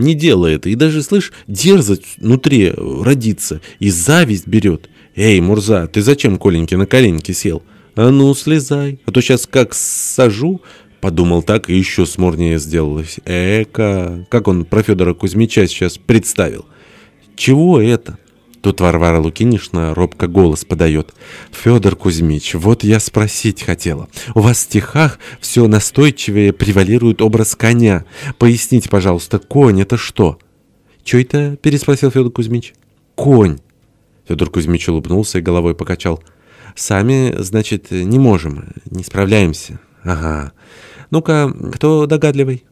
не делает, и даже, слышь, дерзость внутри родится, и зависть берет. Эй, Мурза, ты зачем Коленьке на коленки сел? А ну, слезай, а то сейчас как сажу... Подумал так и еще смурнее сделалось. Эка, как он про Федора Кузьмича сейчас представил. Чего это? Тут Варвара Лукинишна робко голос подает. «Федор Кузьмич, вот я спросить хотела. У вас в стихах все настойчивее превалирует образ коня. Поясните, пожалуйста, конь — это что?» «Че это?» — переспросил Федор Кузьмич. «Конь». Федор Кузьмич улыбнулся и головой покачал. «Сами, значит, не можем, не справляемся». «Ага. Ну-ка, кто догадливый?»